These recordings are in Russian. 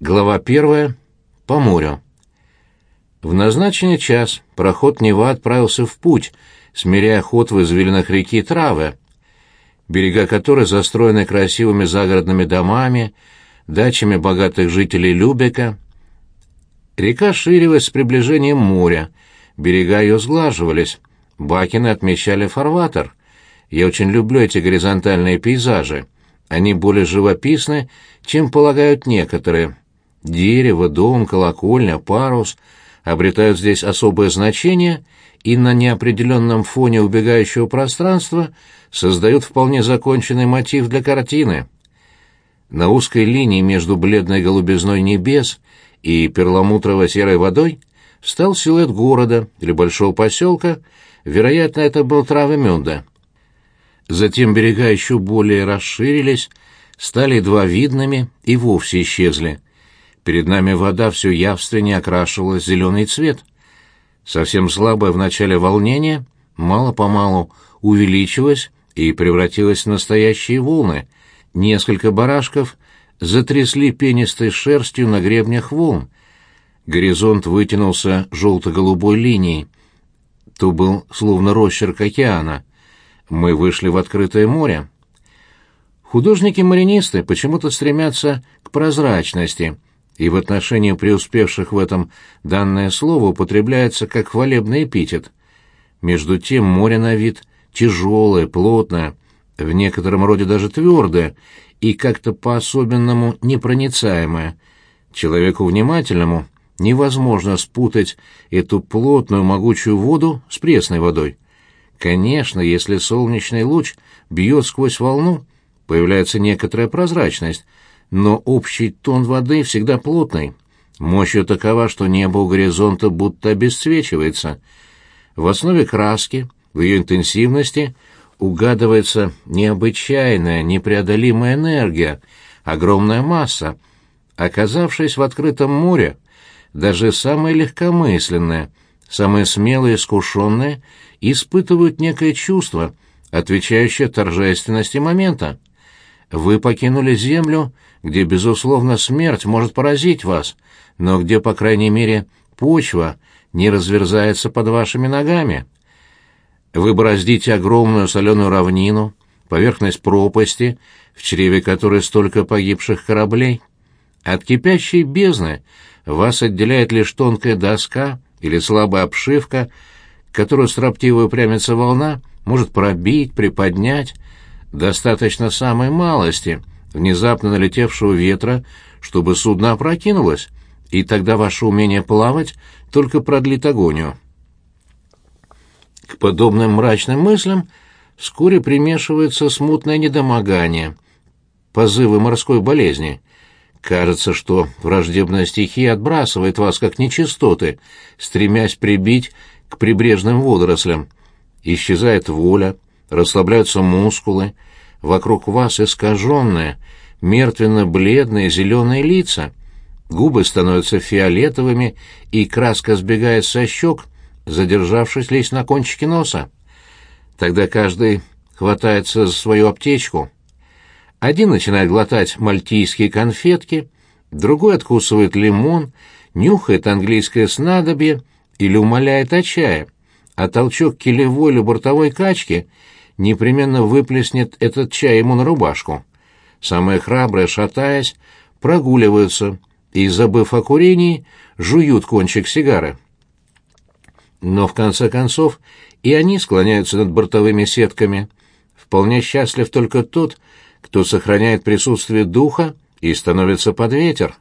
Глава первая. По морю. В назначенный час проход Нева отправился в путь, смиряя ход в извилинах реки Травы, берега которой застроены красивыми загородными домами, дачами богатых жителей Любека. Река ширилась с приближением моря, берега ее сглаживались, бакины отмечали фарватер. Я очень люблю эти горизонтальные пейзажи. Они более живописны, чем полагают некоторые. Дерево, дом, колокольня, парус обретают здесь особое значение и на неопределенном фоне убегающего пространства создают вполне законченный мотив для картины. На узкой линии между бледной голубизной небес и перламутрово-серой водой стал силуэт города или большого поселка, вероятно, это был Травы-Мёнда. Затем берега еще более расширились, стали едва видными и вовсе исчезли. Перед нами вода все явственнее окрашивалась в зеленый цвет. Совсем слабое в начале волнение мало-помалу увеличилось и превратилось в настоящие волны. Несколько барашков затрясли пенистой шерстью на гребнях волн. Горизонт вытянулся желто-голубой линией. То был словно росчерк океана. Мы вышли в открытое море. Художники-маринисты почему-то стремятся к прозрачности — и в отношении преуспевших в этом данное слово употребляется как хвалебный эпитет. Между тем море на вид тяжелое, плотное, в некотором роде даже твердое и как-то по-особенному непроницаемое. Человеку внимательному невозможно спутать эту плотную могучую воду с пресной водой. Конечно, если солнечный луч бьет сквозь волну, появляется некоторая прозрачность — но общий тон воды всегда плотный. Мощь ее такова, что небо у горизонта будто обесцвечивается. В основе краски, в ее интенсивности, угадывается необычайная, непреодолимая энергия, огромная масса. Оказавшись в открытом море, даже самые легкомысленные, самые смелые искушенные испытывают некое чувство, отвечающее торжественности момента. Вы покинули землю, где, безусловно, смерть может поразить вас, но где, по крайней мере, почва не разверзается под вашими ногами. Вы бороздите огромную соленую равнину, поверхность пропасти, в чреве которой столько погибших кораблей. От кипящей бездны вас отделяет лишь тонкая доска или слабая обшивка, которую строптиво упрямится волна, может пробить, приподнять. Достаточно самой малости — внезапно налетевшего ветра, чтобы судно опрокинулось, и тогда ваше умение плавать только продлит агонию. К подобным мрачным мыслям вскоре примешивается смутное недомогание, позывы морской болезни. Кажется, что враждебная стихия отбрасывает вас как нечистоты, стремясь прибить к прибрежным водорослям. Исчезает воля, расслабляются мускулы, Вокруг вас искаженные, мертвенно-бледные зеленые лица. Губы становятся фиолетовыми, и краска сбегает со щек, задержавшись лишь на кончике носа. Тогда каждый хватается за свою аптечку. Один начинает глотать мальтийские конфетки, другой откусывает лимон, нюхает английское снадобье или умоляет о чае, а толчок килевой или бортовой качки — непременно выплеснет этот чай ему на рубашку. Самые храбрые, шатаясь, прогуливаются и, забыв о курении, жуют кончик сигары. Но в конце концов и они склоняются над бортовыми сетками. Вполне счастлив только тот, кто сохраняет присутствие духа и становится под ветер.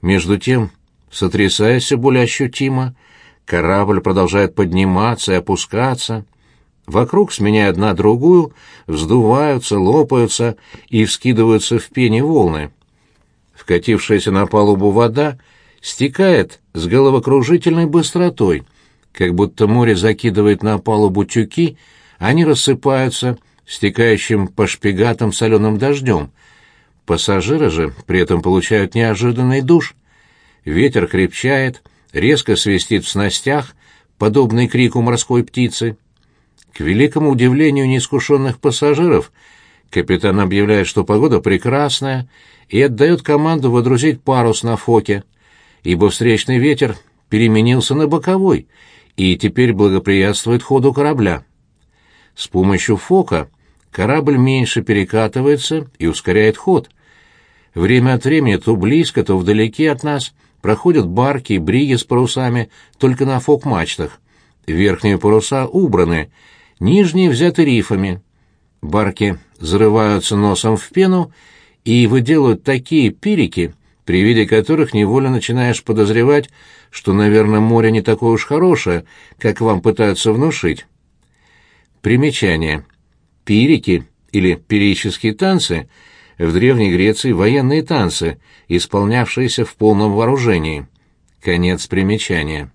Между тем, сотрясаясь все более ощутимо, корабль продолжает подниматься и опускаться — Вокруг, сменяя одна другую, вздуваются, лопаются и вскидываются в пене волны. Вкатившаяся на палубу вода стекает с головокружительной быстротой, как будто море закидывает на палубу тюки, они рассыпаются стекающим по шпигатам соленым дождем. Пассажиры же при этом получают неожиданный душ. Ветер крепчает, резко свистит в снастях, подобный крику морской птицы. К великому удивлению неискушенных пассажиров, Капитан объявляет, что погода прекрасная, и отдает команду водрузить парус на фоке, ибо встречный ветер переменился на боковой и теперь благоприятствует ходу корабля. С помощью фока корабль меньше перекатывается и ускоряет ход. Время от времени то близко, то вдалеке от нас проходят барки и бриги с парусами только на фок-мачтах. Верхние паруса убраны, нижние взяты рифами. Барки зарываются носом в пену и выделывают такие пирики, при виде которых невольно начинаешь подозревать, что, наверное, море не такое уж хорошее, как вам пытаются внушить. Примечание. Пирики или пирические танцы в Древней Греции военные танцы, исполнявшиеся в полном вооружении. Конец примечания.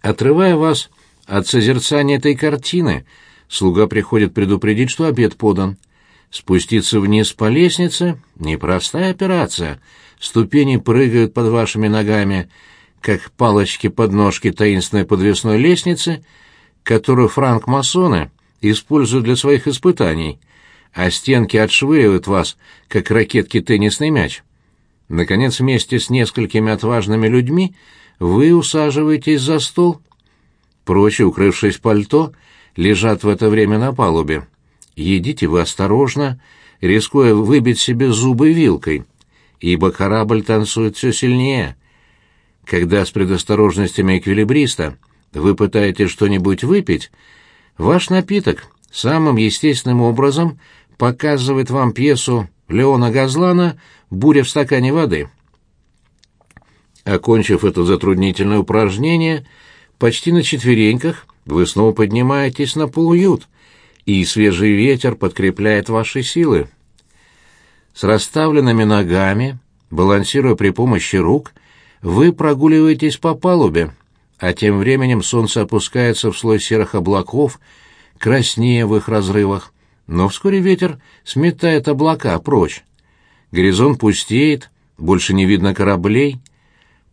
Отрывая вас от созерцания этой картины, слуга приходит предупредить, что обед подан. Спуститься вниз по лестнице — непростая операция. Ступени прыгают под вашими ногами, как палочки-подножки таинственной подвесной лестницы — которую франк-масоны используют для своих испытаний, а стенки отшвыривают вас, как ракетки теннисный мяч. Наконец, вместе с несколькими отважными людьми вы усаживаетесь за стол. Прочие, укрывшись пальто, лежат в это время на палубе. Едите вы осторожно, рискуя выбить себе зубы вилкой, ибо корабль танцует все сильнее. Когда с предосторожностями эквилибриста — вы пытаетесь что-нибудь выпить, ваш напиток самым естественным образом показывает вам пьесу Леона Газлана «Буря в стакане воды». Окончив это затруднительное упражнение, почти на четвереньках вы снова поднимаетесь на полуют, и свежий ветер подкрепляет ваши силы. С расставленными ногами, балансируя при помощи рук, вы прогуливаетесь по палубе, а тем временем солнце опускается в слой серых облаков, краснее в их разрывах, но вскоре ветер сметает облака прочь. Горизонт пустеет, больше не видно кораблей.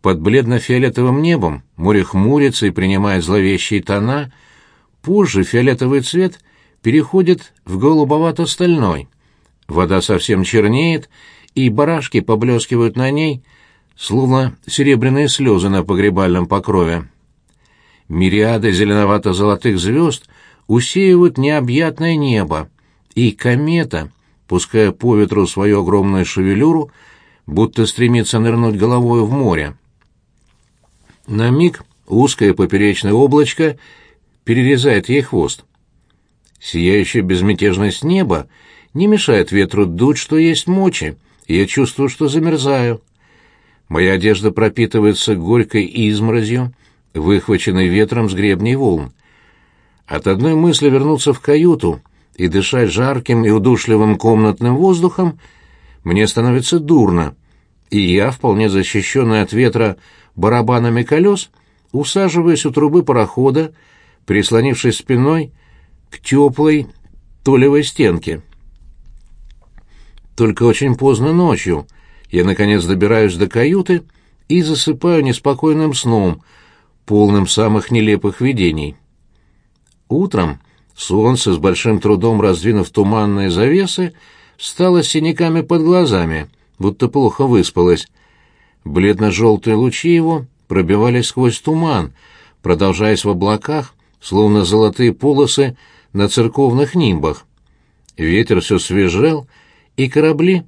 Под бледно-фиолетовым небом море хмурится и принимает зловещие тона. Позже фиолетовый цвет переходит в голубовато-стальной. Вода совсем чернеет, и барашки поблескивают на ней, словно серебряные слезы на погребальном покрове. Мириады зеленовато-золотых звезд усеивают необъятное небо, и комета, пуская по ветру свою огромную шевелюру, будто стремится нырнуть головой в море. На миг узкое поперечное облачко перерезает ей хвост. Сияющая безмятежность неба не мешает ветру дуть, что есть мочи, и я чувствую, что замерзаю. Моя одежда пропитывается горькой изморозью, выхваченный ветром с гребней волн. От одной мысли вернуться в каюту и дышать жарким и удушливым комнатным воздухом мне становится дурно, и я, вполне защищенный от ветра барабанами колес, усаживаюсь у трубы парохода, прислонившись спиной к теплой толевой стенке. Только очень поздно ночью я, наконец, добираюсь до каюты и засыпаю неспокойным сном — полным самых нелепых видений. Утром солнце, с большим трудом раздвинув туманные завесы, стало синяками под глазами, будто плохо выспалось. Бледно-желтые лучи его пробивались сквозь туман, продолжаясь в облаках, словно золотые полосы на церковных нимбах. Ветер все свежел, и корабли,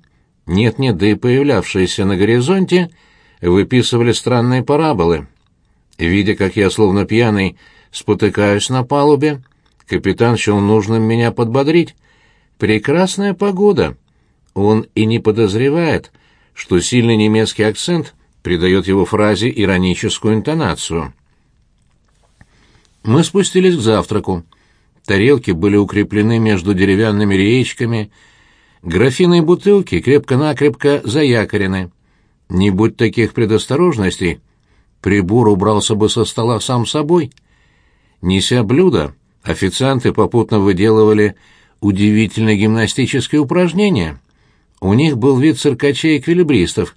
нет-нет, да и появлявшиеся на горизонте, выписывали странные параболы. Видя, как я, словно пьяный, спотыкаюсь на палубе, капитан счел нужным меня подбодрить. Прекрасная погода. Он и не подозревает, что сильный немецкий акцент придает его фразе ироническую интонацию. Мы спустились к завтраку. Тарелки были укреплены между деревянными реечками, графины и бутылки крепко-накрепко заякорены. Не будь таких предосторожностей, прибор убрался бы со стола сам собой. Неся блюдо, официанты попутно выделывали удивительные гимнастические упражнения. У них был вид циркачей-эквилибристов,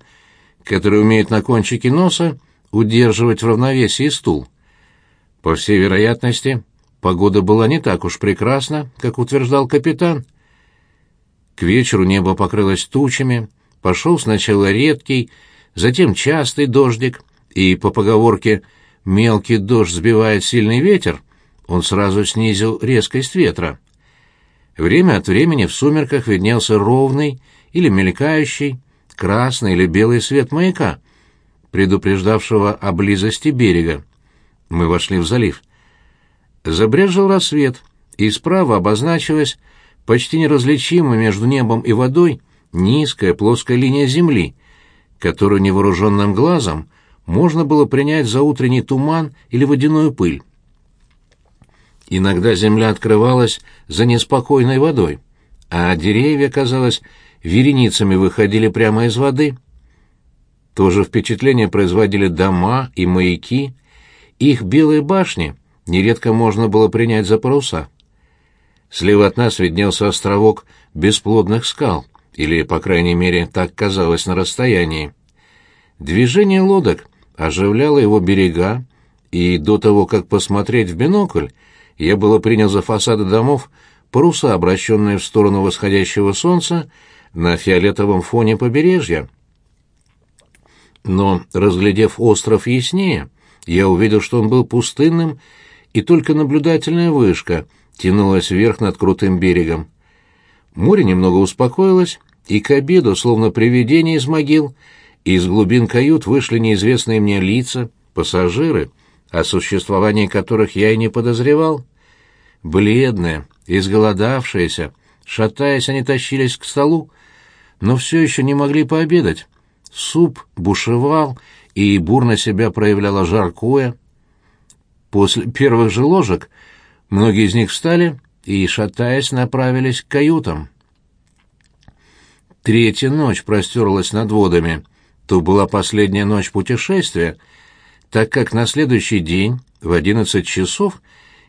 которые умеют на кончике носа удерживать в равновесии стул. По всей вероятности, погода была не так уж прекрасна, как утверждал капитан. К вечеру небо покрылось тучами, пошел сначала редкий, затем частый дождик, и, по поговорке «мелкий дождь сбивает сильный ветер», он сразу снизил резкость ветра. Время от времени в сумерках виднелся ровный или мелькающий, красный или белый свет маяка, предупреждавшего о близости берега. Мы вошли в залив. Забрежил рассвет, и справа обозначилась почти неразличимая между небом и водой низкая плоская линия земли, которую невооруженным глазом можно было принять за утренний туман или водяную пыль. Иногда земля открывалась за неспокойной водой, а деревья, казалось, вереницами выходили прямо из воды. То же впечатление производили дома и маяки, их белые башни нередко можно было принять за паруса. Слева от нас виднелся островок бесплодных скал, или, по крайней мере, так казалось на расстоянии. Движение лодок оживляло его берега, и до того, как посмотреть в бинокль, я было принял за фасады домов паруса, обращенные в сторону восходящего солнца на фиолетовом фоне побережья. Но, разглядев остров яснее, я увидел, что он был пустынным, и только наблюдательная вышка тянулась вверх над крутым берегом. Море немного успокоилось, и к обеду, словно привидение из могил, из глубин кают вышли неизвестные мне лица, пассажиры, о существовании которых я и не подозревал. Бледные, изголодавшиеся, шатаясь, они тащились к столу, но все еще не могли пообедать. Суп бушевал, и бурно себя проявляло жаркое. После первых же ложек многие из них встали и, шатаясь, направились к каютам. Третья ночь простерлась над водами. То была последняя ночь путешествия, так как на следующий день в одиннадцать часов,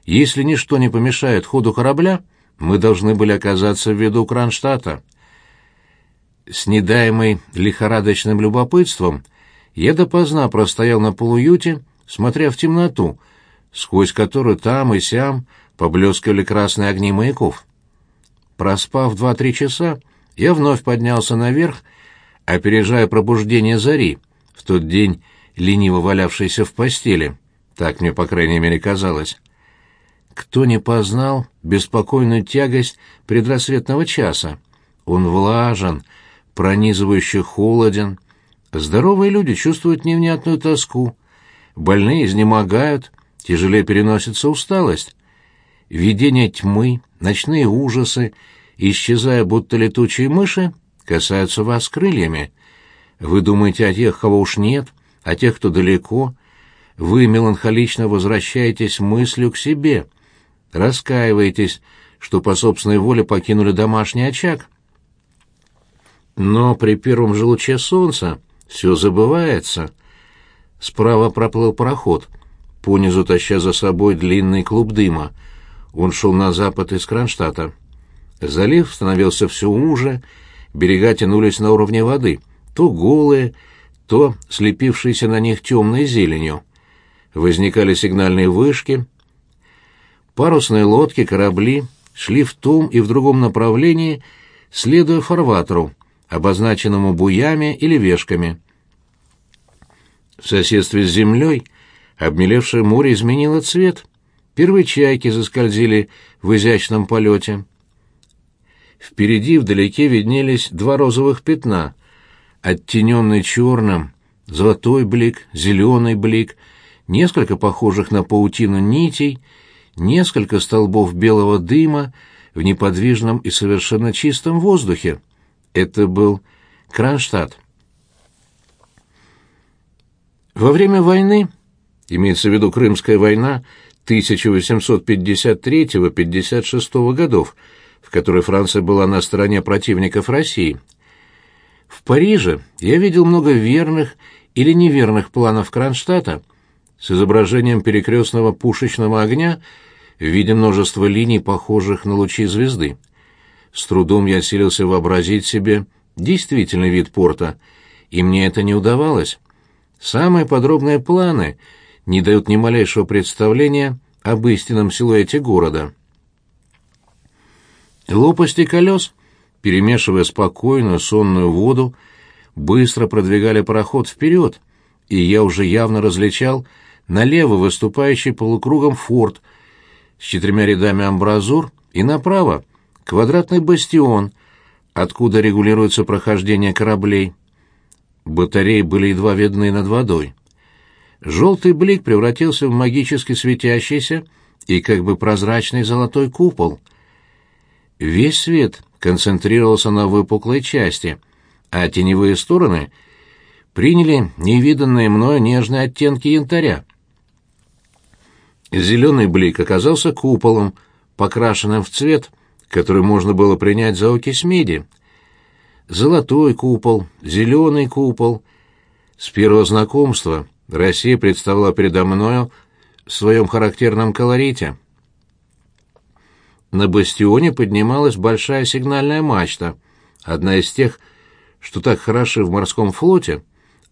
если ничто не помешает ходу корабля, мы должны были оказаться в виду Кронштадта. С недаемой лихорадочным любопытством я допоздна простоял на полуюте, смотря в темноту, сквозь которую там и сям поблескивали красные огни маяков. Проспав два-три часа, я вновь поднялся наверх, опережая пробуждение зари, в тот день лениво валявшейся в постели. Так мне, по крайней мере, казалось. Кто не познал беспокойную тягость предрассветного часа? Он влажен, пронизывающе холоден. Здоровые люди чувствуют невнятную тоску. Больные изнемогают, тяжелее переносится усталость. Видение тьмы, ночные ужасы — исчезая будто летучие мыши, касаются вас крыльями. Вы думаете о тех, кого уж нет, о тех, кто далеко. Вы меланхолично возвращаетесь мыслью к себе, раскаиваетесь, что по собственной воле покинули домашний очаг. Но при первом же луче солнца все забывается. Справа проплыл пароход, понизу таща за собой длинный клуб дыма. Он шел на запад из Кронштадта. Залив становился все уже, берега тянулись на уровне воды, то голые, то слепившиеся на них темной зеленью. Возникали сигнальные вышки. Парусные лодки, корабли шли в том и в другом направлении, следуя фарватеру, обозначенному буями или вешками. В соседстве с землей обмелевшее море изменило цвет. Первые чайки заскользили в изящном полете. Впереди вдалеке виднелись два розовых пятна, оттененный черным, золотой блик, зеленый блик, несколько похожих на паутину нитей, несколько столбов белого дыма в неподвижном и совершенно чистом воздухе. Это был Кронштадт. Во время войны, имеется в виду Крымская война 1853-56 годов, в которой Франция была на стороне противников России. В Париже я видел много верных или неверных планов Кронштадта с изображением перекрестного пушечного огня в виде множества линий, похожих на лучи звезды. С трудом я силился вообразить себе действительный вид порта, и мне это не удавалось. Самые подробные планы не дают ни малейшего представления об истинном силуэте города. Лопасти колес перемешивая спокойную сонную воду, быстро продвигали пароход вперед, и я уже явно различал налево выступающий полукругом форт с четырьмя рядами амбразур и направо квадратный бастион, откуда регулируется прохождение кораблей. Батареи были едва видны над водой. Желтый блик превратился в магически светящийся и как бы прозрачный золотой купол. Весь свет концентрировался на выпуклой части, а теневые стороны приняли невиданные мною нежные оттенки янтаря. Зеленый блик оказался куполом, покрашенным в цвет, который можно было принять за окись меди. Золотой купол, зеленый купол. С первого знакомства Россия представала передо мною в своем характерном колорите. На бастионе поднималась большая сигнальная мачта, одна из тех, что так хороши в морском флоте,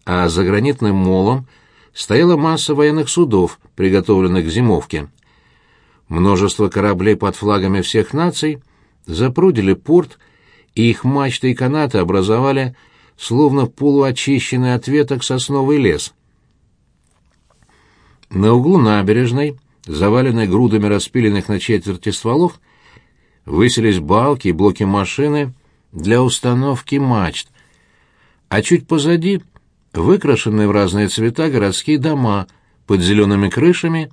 а за гранитным молом стояла масса военных судов, приготовленных к зимовке. Множество кораблей под флагами всех наций запрудили порт, и их мачты и канаты образовали словно полуочищенный от веток сосновый лес. На углу набережной, заваленной грудами распиленных на четверти стволов, высились балки и блоки машины для установки мачт, а чуть позади выкрашенные в разные цвета городские дома под зелеными крышами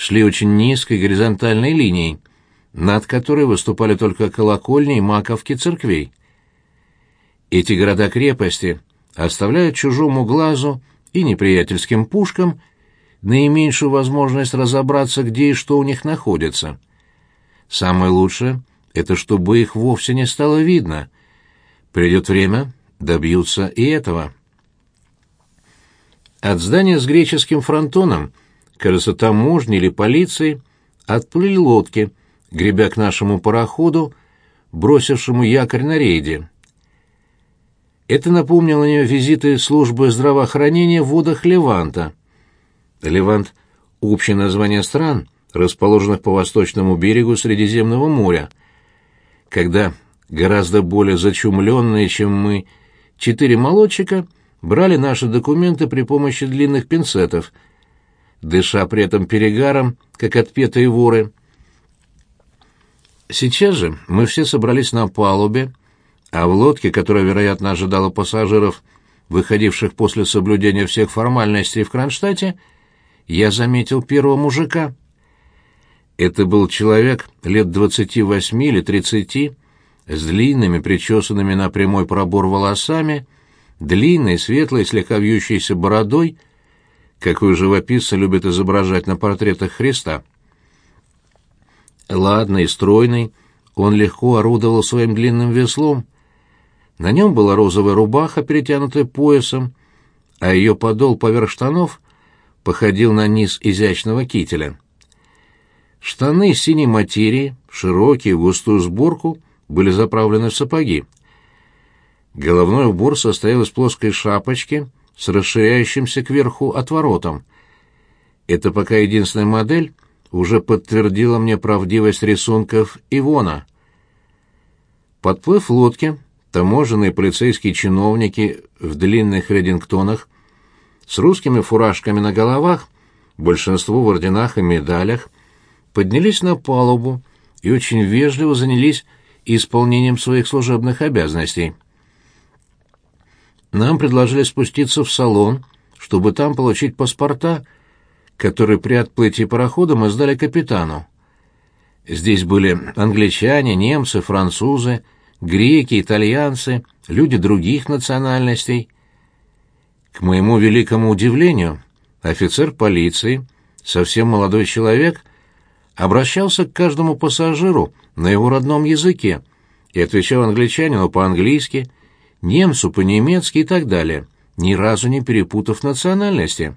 шли очень низкой горизонтальной линией, над которой выступали только колокольни и маковки церквей. Эти города-крепости оставляют чужому глазу и неприятельским пушкам наименьшую возможность разобраться, где и что у них находится — Самое лучшее — это чтобы их вовсе не стало видно. Придет время, добьются и этого. От здания с греческим фронтоном, кажется, таможни или полиции, отплыли лодки, гребя к нашему пароходу, бросившему якорь на рейде. Это напомнило мне визиты службы здравоохранения в водах Леванта. Левант — общее название стран — расположенных по восточному берегу Средиземного моря, когда гораздо более зачумленные, чем мы, четыре молодчика брали наши документы при помощи длинных пинцетов, дыша при этом перегаром, как отпетые воры. Сейчас же мы все собрались на палубе, а в лодке, которая, вероятно, ожидала пассажиров, выходивших после соблюдения всех формальностей в Кронштадте, я заметил первого мужика — это был человек лет двадцати восьми или тридцати, с длинными, причесанными на прямой пробор волосами, длинной, светлой, слегка вьющейся бородой, какую живописцы любят изображать на портретах Христа. Ладный, стройный, он легко орудовал своим длинным веслом. На нем была розовая рубаха, перетянутая поясом, а ее подол поверх штанов походил на низ изящного кителя. Штаны синей материи, широкие, в густую сборку, были заправлены в сапоги. Головной убор состоял из плоской шапочки с расширяющимся кверху отворотом. Это пока единственная модель уже подтвердила мне правдивость рисунков Ивона. Подплыв лодки, таможенные полицейские чиновники в длинных редингтонах с русскими фуражками на головах, большинство в орденах и медалях, поднялись на палубу и очень вежливо занялись исполнением своих служебных обязанностей. Нам предложили спуститься в салон, чтобы там получить паспорта, которые при отплытии парохода мы сдали капитану. Здесь были англичане, немцы, французы, греки, итальянцы, люди других национальностей. К моему великому удивлению, офицер полиции, совсем молодой человек, обращался к каждому пассажиру на его родном языке и отвечал англичанину по-английски, немцу по-немецки и так далее, ни разу не перепутав национальности.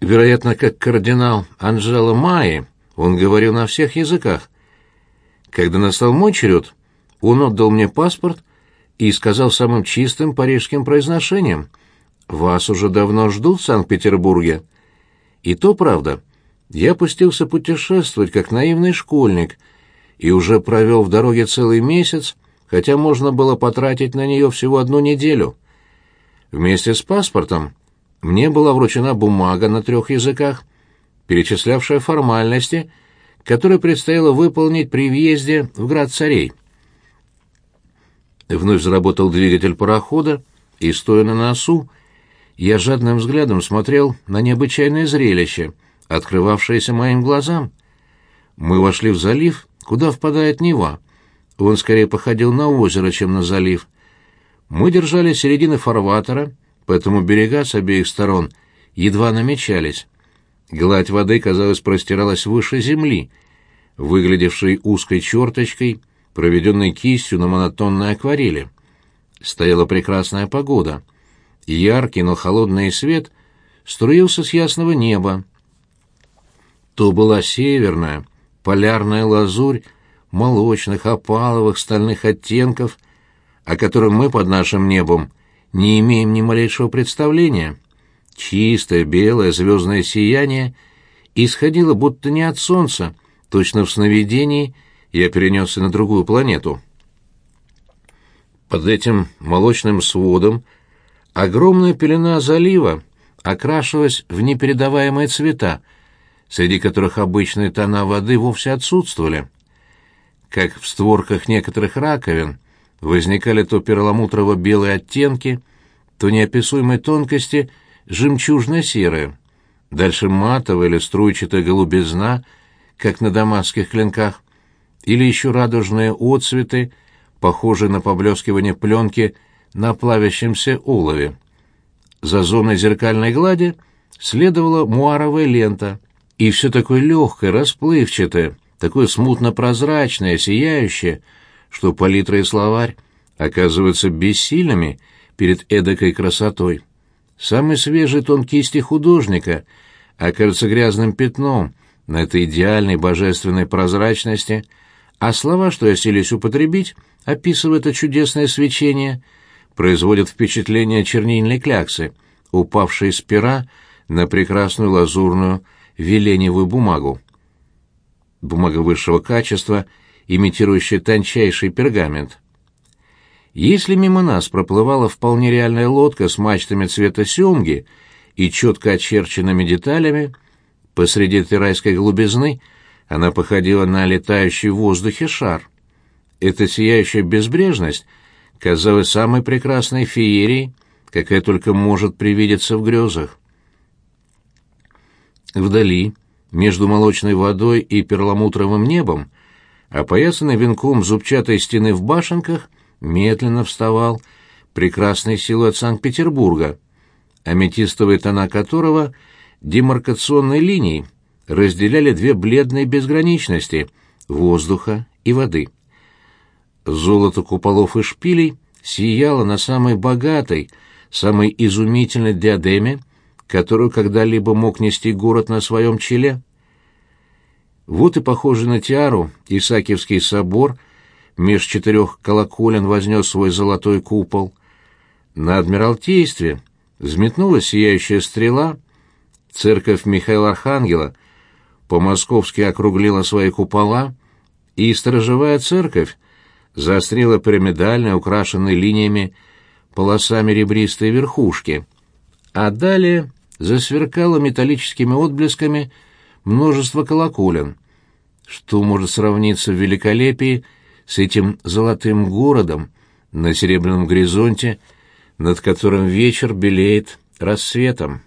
Вероятно, как кардинал Анжела Майи, он говорил на всех языках. Когда настал мой черед, он отдал мне паспорт и сказал самым чистым парижским произношением «Вас уже давно ждут в Санкт-Петербурге». И то правда — я пустился путешествовать, как наивный школьник, и уже провел в дороге целый месяц, хотя можно было потратить на нее всего одну неделю. Вместе с паспортом мне была вручена бумага на трех языках, перечислявшая формальности, которые предстояло выполнить при въезде в град царей. Вновь заработал двигатель парохода, и, стоя на носу, я жадным взглядом смотрел на необычайное зрелище, открывавшееся моим глазам. Мы вошли в залив, куда впадает Нева. Он скорее походил на озеро, чем на залив. Мы держали середины фарватера, поэтому берега с обеих сторон едва намечались. Гладь воды, казалось, простиралась выше земли, выглядевшей узкой черточкой, проведенной кистью на монотонной акварели. Стояла прекрасная погода. Яркий, но холодный свет струился с ясного неба. То была северная, полярная лазурь молочных, опаловых, стальных оттенков, о котором мы под нашим небом не имеем ни малейшего представления. Чистое, белое, звездное сияние исходило будто не от солнца, точно в сновидении я перенесся на другую планету. Под этим молочным сводом огромная пелена залива окрашивалась в непередаваемые цвета, среди которых обычные тона воды вовсе отсутствовали. Как в створках некоторых раковин возникали то перламутрово-белые оттенки, то неописуемой тонкости жемчужно-серые, дальше матовая или струйчатая голубизна, как на дамасских клинках, или еще радужные отцветы, похожие на поблескивание пленки на плавящемся улове. За зоной зеркальной глади следовала муаровая лента, и все такое легкое, расплывчатое, такое смутно-прозрачное, сияющее, что палитра и словарь оказываются бессильными перед эдакой красотой. Самый свежий тон кисти художника окажется грязным пятном на этой идеальной божественной прозрачности, а слова, что я селись употребить, описывая это чудесное свечение, производят впечатление чернильной кляксы, упавшей с пера на прекрасную лазурную веленевую бумагу. Бумага высшего качества, имитирующая тончайший пергамент. Если мимо нас проплывала вполне реальная лодка с мачтами цвета семги и четко очерченными деталями, посреди этой райской глубизны она походила на летающий в воздухе шар. Эта сияющая безбрежность казалась самой прекрасной феерией, какая только может привидеться в грезах. Вдали, между молочной водой и перламутровым небом, опоясанный венком зубчатой стены в башенках, медленно вставал прекрасный силуэт Санкт-Петербурга, аметистовые тона которого демаркационной линией разделяли две бледные безграничности — воздуха и воды. Золото куполов и шпилей сияло на самой богатой, самой изумительной диадеме, которую когда-либо мог нести город на своем челе. Вот и похожий на тиару Исаакиевский собор меж четырех колоколен вознес свой золотой купол. На Адмиралтействе взметнулась сияющая стрела, церковь Михаила Архангела по-московски округлила свои купола, и сторожевая церковь заострила пирамидальные, украшенные линиями, полосами ребристые верхушки, а далее засверкало металлическими отблесками множество колоколен. Что может сравниться в великолепии с этим золотым городом на серебряном горизонте, над которым вечер белеет рассветом?